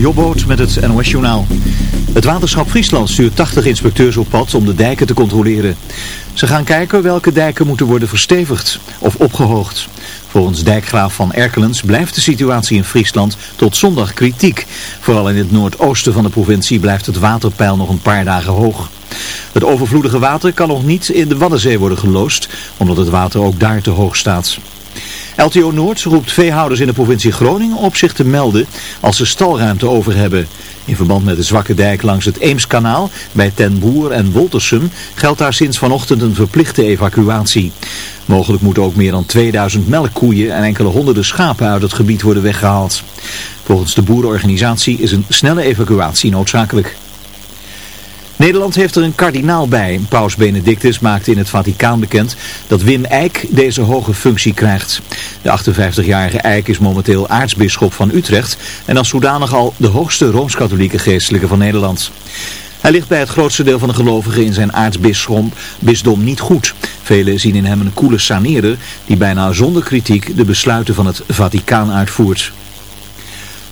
Jobboot met het NOS Journaal. Het waterschap Friesland stuurt 80 inspecteurs op pad om de dijken te controleren. Ze gaan kijken welke dijken moeten worden verstevigd of opgehoogd. Volgens dijkgraaf van Erkelens blijft de situatie in Friesland tot zondag kritiek. Vooral in het noordoosten van de provincie blijft het waterpeil nog een paar dagen hoog. Het overvloedige water kan nog niet in de Waddenzee worden geloosd, omdat het water ook daar te hoog staat. LTO Noord roept veehouders in de provincie Groningen op zich te melden als ze stalruimte over hebben. In verband met de zwakke dijk langs het Eemskanaal bij Ten Boer en Woltersum geldt daar sinds vanochtend een verplichte evacuatie. Mogelijk moeten ook meer dan 2000 melkkoeien en enkele honderden schapen uit het gebied worden weggehaald. Volgens de boerenorganisatie is een snelle evacuatie noodzakelijk. Nederland heeft er een kardinaal bij. Paus Benedictus maakte in het Vaticaan bekend dat Wim Eijk deze hoge functie krijgt. De 58-jarige Eijk is momenteel aartsbisschop van Utrecht en als zodanig al de hoogste Rooms-Katholieke geestelijke van Nederland. Hij ligt bij het grootste deel van de gelovigen in zijn aartsbisdom niet goed. Velen zien in hem een koele saneerder die bijna zonder kritiek de besluiten van het Vaticaan uitvoert.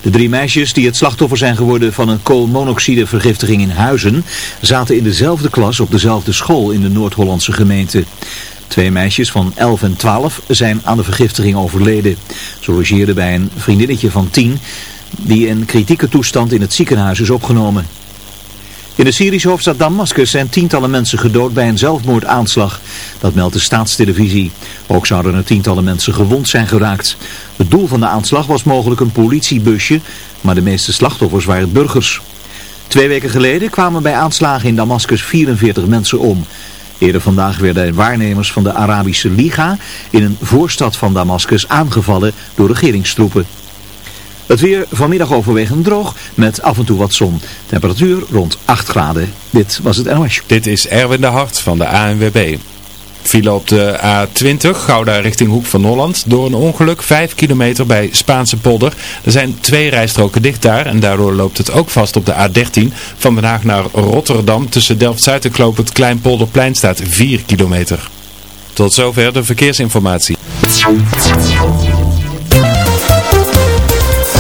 De drie meisjes die het slachtoffer zijn geworden van een koolmonoxidevergiftiging in Huizen zaten in dezelfde klas op dezelfde school in de Noord-Hollandse gemeente. Twee meisjes van 11 en 12 zijn aan de vergiftiging overleden. Ze logeerden bij een vriendinnetje van 10 die in kritieke toestand in het ziekenhuis is opgenomen. In de Syrische hoofdstad Damascus zijn tientallen mensen gedood bij een zelfmoordaanslag. Dat meldt de staatstelevisie. Ook zouden er tientallen mensen gewond zijn geraakt. Het doel van de aanslag was mogelijk een politiebusje, maar de meeste slachtoffers waren burgers. Twee weken geleden kwamen bij aanslagen in Damascus 44 mensen om. Eerder vandaag werden waarnemers van de Arabische Liga in een voorstad van Damascus aangevallen door regeringstroepen. Het weer vanmiddag overwegend droog met af en toe wat zon. Temperatuur rond 8 graden. Dit was het NOS. Dit is Erwin de Hart van de ANWB. File op de A20, Gouda richting Hoek van Holland. Door een ongeluk 5 kilometer bij Spaanse polder. Er zijn twee rijstroken dicht daar en daardoor loopt het ook vast op de A13. Van Den Haag naar Rotterdam tussen Delft-Zuid en Kloop het Kleinpolderplein staat 4 kilometer. Tot zover de verkeersinformatie.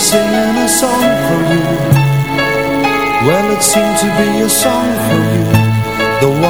Singing a song for you. Well it seemed to be a song for you. The one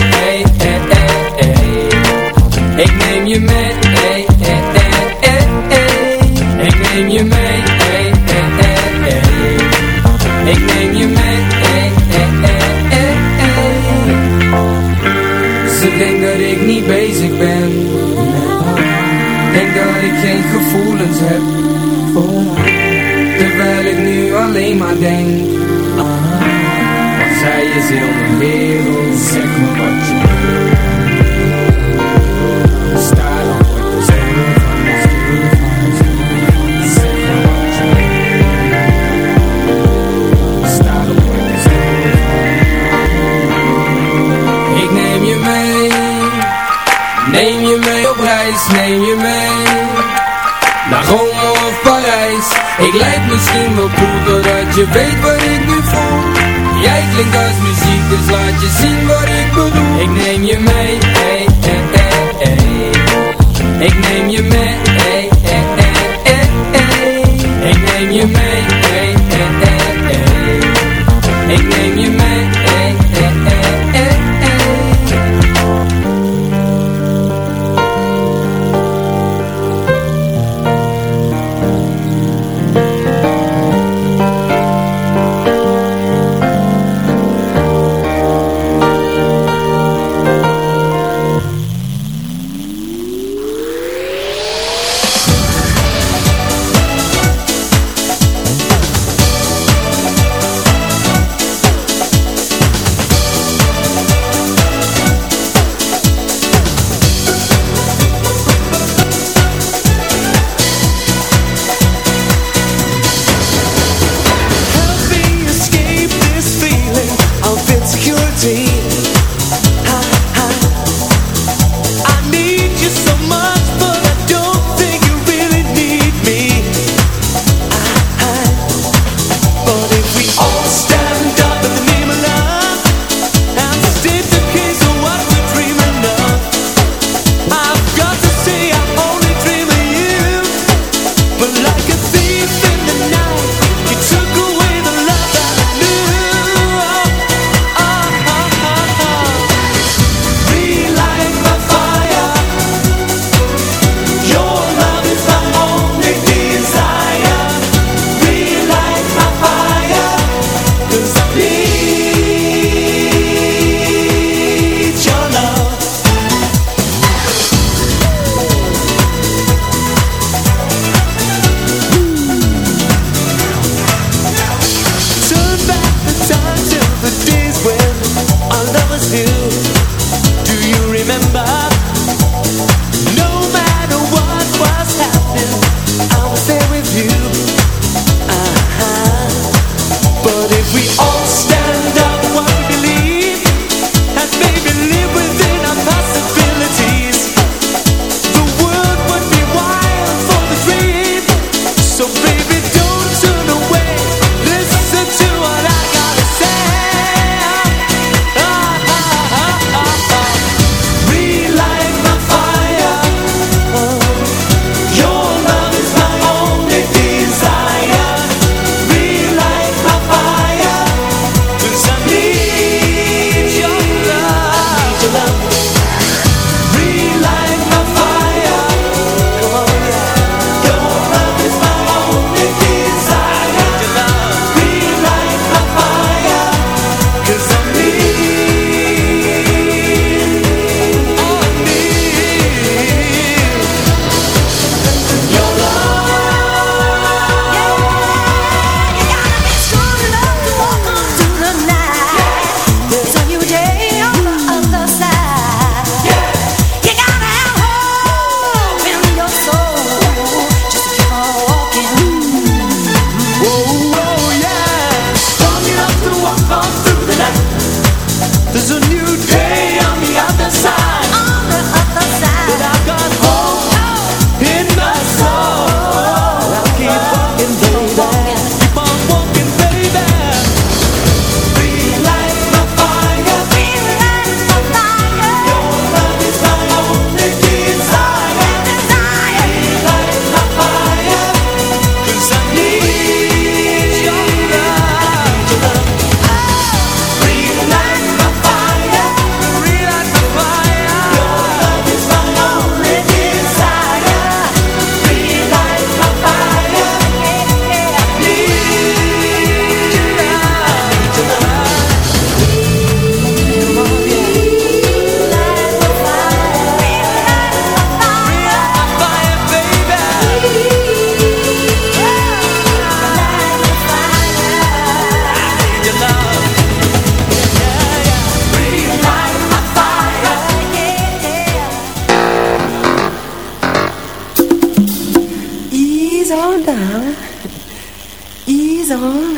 travel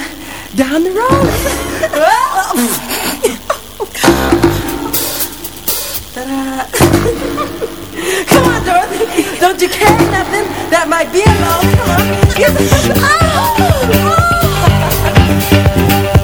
down the road. Come on, Dorothy. Don't you care nothing? That might be a loan. Come on. Yes, oh, oh.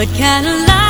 What kind of life?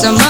some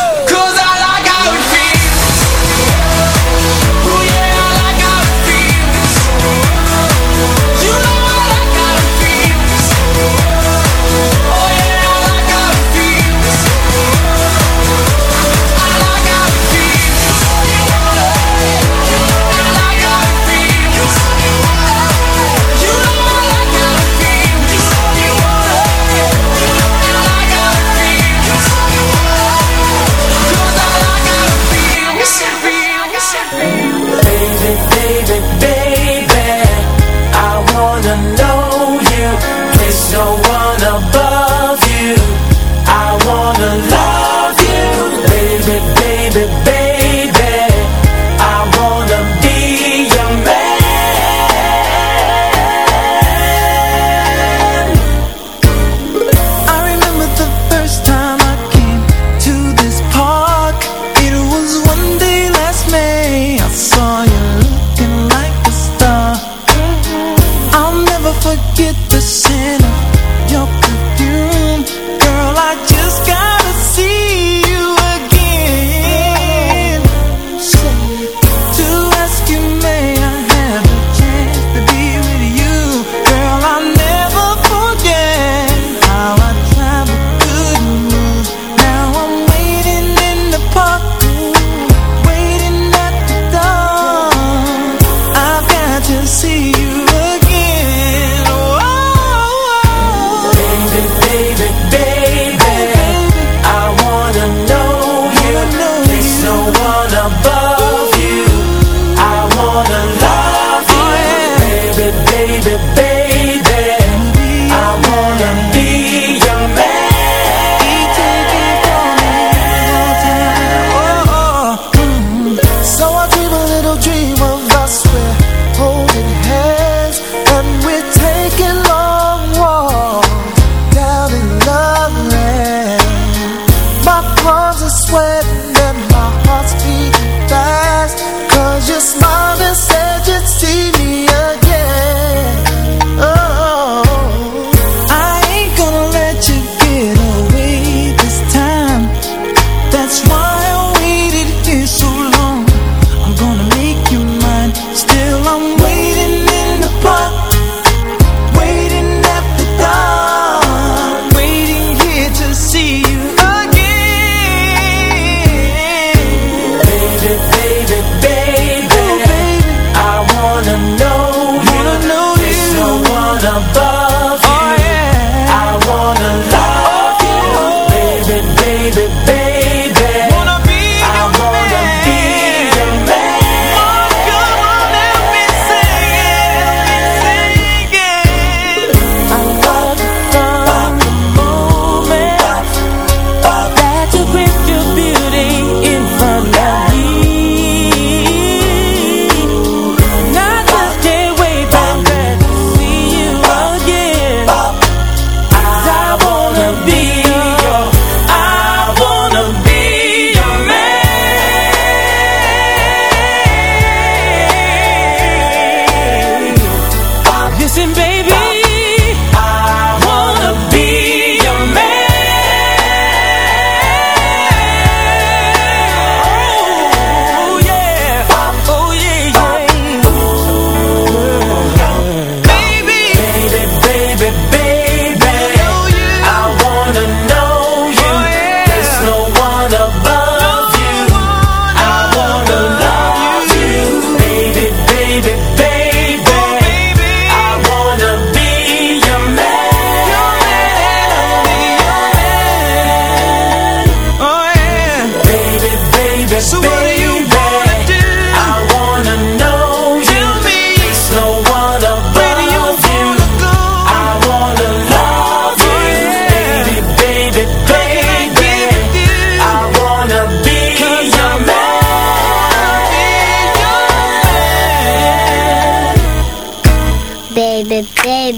wanna lie